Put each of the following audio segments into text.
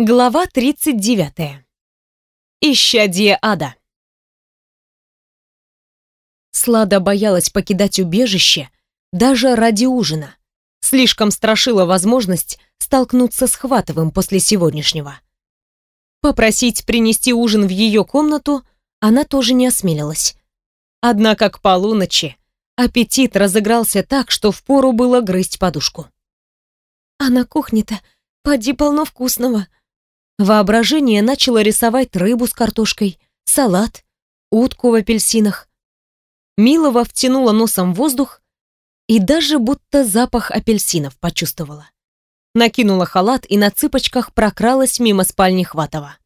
Глава 39. Исчадие ада. Слада боялась покидать убежище даже ради ужина. Слишком страшила возможность столкнуться с Хватовым после сегодняшнего. Попросить принести ужин в ее комнату она тоже не осмелилась. Однако к полуночи аппетит разыгрался так, что впору было грызть подушку. «А на кухне-то поди полно вкусного», Воображение начало рисовать рыбу с картошкой, салат, утку в апельсинах. Милова втянула носом воздух и даже будто запах апельсинов почувствовала. Накинула халат и на цыпочках прокралась мимо спальни Хватова.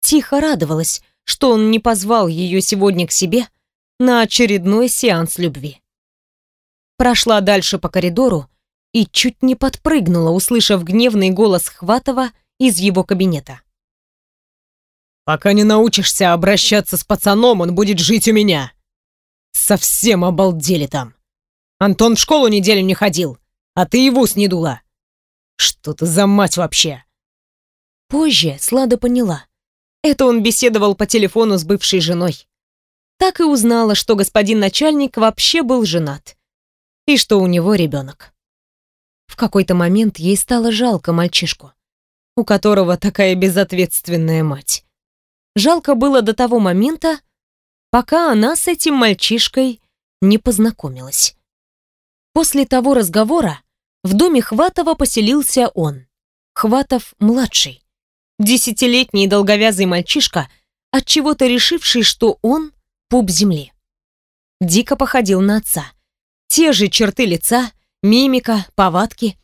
Тихо радовалась, что он не позвал ее сегодня к себе на очередной сеанс любви. Прошла дальше по коридору и чуть не подпрыгнула, услышав гневный голос Хватова из его кабинета. «Пока не научишься обращаться с пацаном, он будет жить у меня. Совсем обалдели там. Антон в школу неделю не ходил, а ты его снедула. Что ты за мать вообще?» Позже Слада поняла. Это он беседовал по телефону с бывшей женой. Так и узнала, что господин начальник вообще был женат. И что у него ребенок. В какой-то момент ей стало жалко мальчишку у которого такая безответственная мать. Жалко было до того момента, пока она с этим мальчишкой не познакомилась. После того разговора в доме Хватова поселился он, Хватов-младший, десятилетний долговязый мальчишка, от чего то решивший, что он пуп земли. Дико походил на отца. Те же черты лица, мимика, повадки,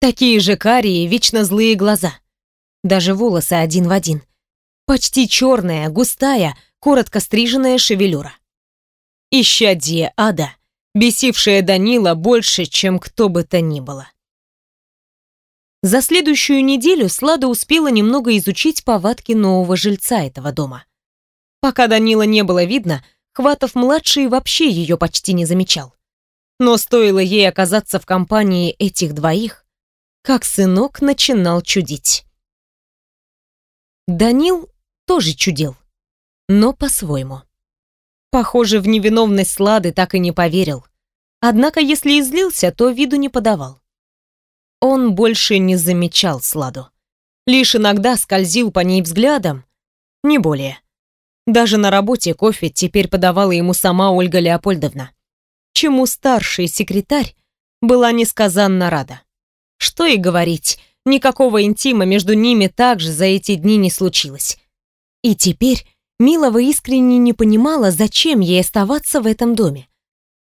такие же карие, вечно злые глаза даже волосы один в один. Почти черная, густая, коротко стриженная шевелюра. Исчадие ада, бесившая Данила больше, чем кто бы то ни было. За следующую неделю Слада успела немного изучить повадки нового жильца этого дома. Пока Данила не было видно, Хватов-младший вообще ее почти не замечал. Но стоило ей оказаться в компании этих двоих, как сынок начинал чудить. Данил тоже чудил, но по-своему. Похоже, в невиновность Слады так и не поверил. Однако, если и злился, то виду не подавал. Он больше не замечал Сладу. Лишь иногда скользил по ней взглядом, не более. Даже на работе кофе теперь подавала ему сама Ольга Леопольдовна. Чему старший секретарь была несказанно рада. Что и говорить, Никакого интима между ними также за эти дни не случилось. И теперь Милова искренне не понимала, зачем ей оставаться в этом доме.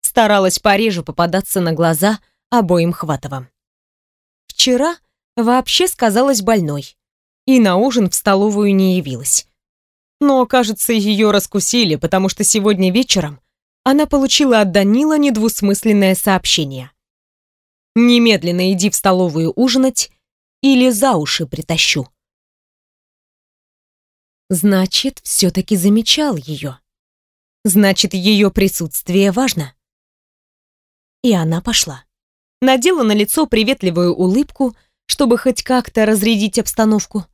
Старалась пореже попадаться на глаза обоим Хватовым. Вчера вообще сказалась больной и на ужин в столовую не явилась. Но, кажется, ее раскусили, потому что сегодня вечером она получила от Данила недвусмысленное сообщение. «Немедленно иди в столовую ужинать или за уши притащу. Значит, все-таки замечал ее. Значит, ее присутствие важно. И она пошла. Надела на лицо приветливую улыбку, чтобы хоть как-то разрядить обстановку.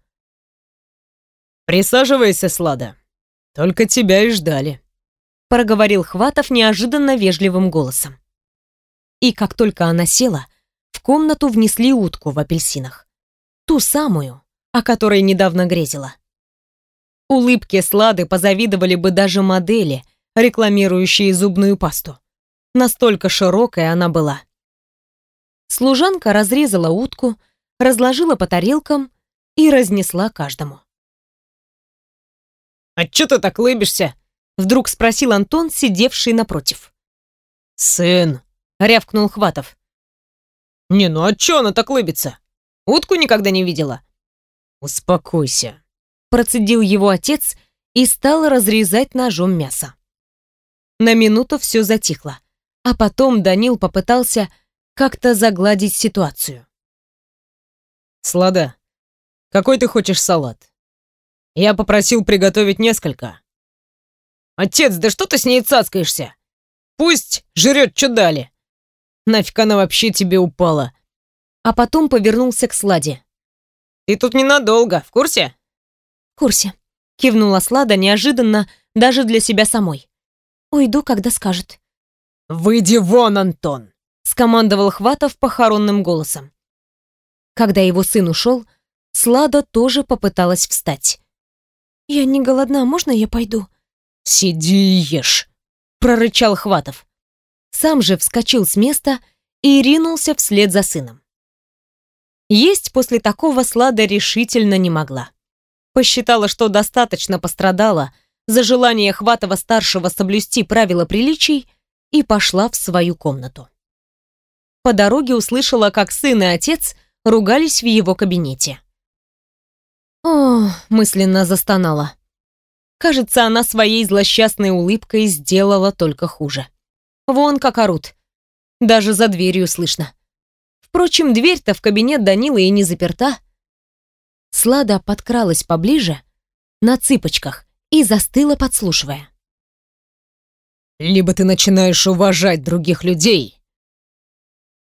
«Присаживайся, Слада. Только тебя и ждали», — проговорил Хватов неожиданно вежливым голосом. И как только она села, в комнату внесли утку в апельсинах. Ту самую, о которой недавно грезила. Улыбки Слады позавидовали бы даже модели, рекламирующие зубную пасту. Настолько широкая она была. Служанка разрезала утку, разложила по тарелкам и разнесла каждому. «А чё ты так лыбишься?» — вдруг спросил Антон, сидевший напротив. «Сын!» — рявкнул Хватов. «Не, ну а чё она так лыбится? Утку никогда не видела?» «Успокойся», — процедил его отец и стал разрезать ножом мясо. На минуту все затихло, а потом Данил попытался как-то загладить ситуацию. «Слада, какой ты хочешь салат? Я попросил приготовить несколько». «Отец, да что ты с ней цацкаешься? Пусть жрет, что дали. Нафиг она вообще тебе упала?» А потом повернулся к Сладе. Ты тут ненадолго, в курсе? В курсе. Кивнула Слада неожиданно даже для себя самой. Уйду, когда скажет. «Выйди вон, Антон!» — скомандовал Хватов похоронным голосом. Когда его сын ушел, Слада тоже попыталась встать. «Я не голодна, можно я пойду?» «Сиди и ешь», — прорычал Хватов. Сам же вскочил с места и ринулся вслед за сыном. Есть после такого Слада решительно не могла. Посчитала, что достаточно пострадала за желание Хватова-старшего соблюсти правила приличий и пошла в свою комнату. По дороге услышала, как сын и отец ругались в его кабинете. «О!» — мысленно застонала. Кажется, она своей злосчастной улыбкой сделала только хуже. Вон как орут. Даже за дверью слышно. Впрочем, дверь-то в кабинет Данилы и не заперта. Слада подкралась поближе, на цыпочках, и застыла, подслушивая. «Либо ты начинаешь уважать других людей,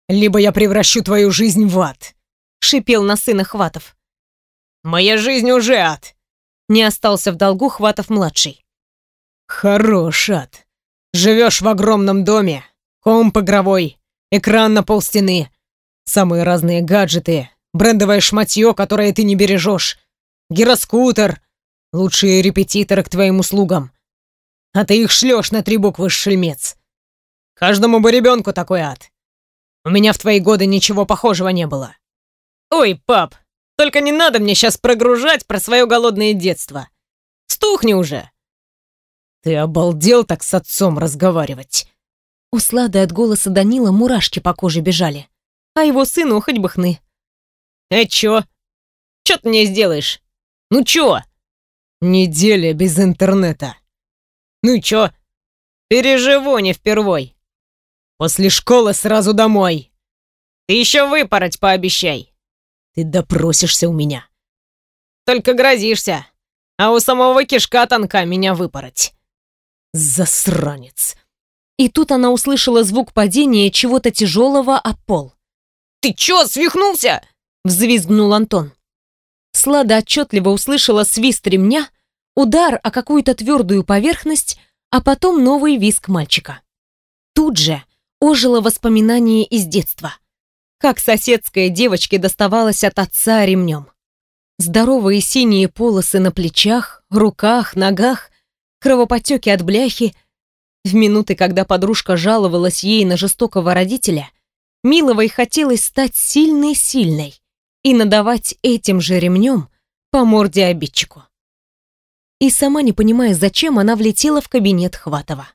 либо я превращу твою жизнь в ад», — шипел на сына Хватов. «Моя жизнь уже ад!» Не остался в долгу Хватов-младший. «Хорош ад. Живешь в огромном доме, комп игровой, экран на полстены, самые разные гаджеты, брендовое шматье, которое ты не бережешь, гироскутер, лучшие репетиторы к твоим услугам. А ты их шлешь на три буквы шельмец. Каждому бы ребенку такой ад. У меня в твои годы ничего похожего не было. Ой, пап, только не надо мне сейчас прогружать про свое голодное детство. Стухни уже. Ты обалдел так с отцом разговаривать. У Слады от голоса Данила мурашки по коже бежали, а его сыну хоть бы хны. «Э, чё? Чё ты мне сделаешь? Ну чё?» «Неделя без интернета. Ну и чё? Переживу не впервой. После школы сразу домой. Ты еще выпороть пообещай. Ты допросишься у меня. Только грозишься, а у самого кишка тонка меня выпороть. Засранец. И тут она услышала звук падения чего-то тяжелого о пол. «Ты чё, свихнулся?» взвизгнул Антон. Слада отчетливо услышала свист ремня, удар о какую-то твердую поверхность, а потом новый визг мальчика. Тут же ожило воспоминание из детства. Как соседская девочке доставалась от отца ремнем. Здоровые синие полосы на плечах, руках, ногах, кровоподтеки от бляхи. В минуты, когда подружка жаловалась ей на жестокого родителя, Миловой хотелось стать сильной-сильной, и надавать этим же ремнем по морде обидчику. И сама не понимая, зачем она влетела в кабинет Хватова.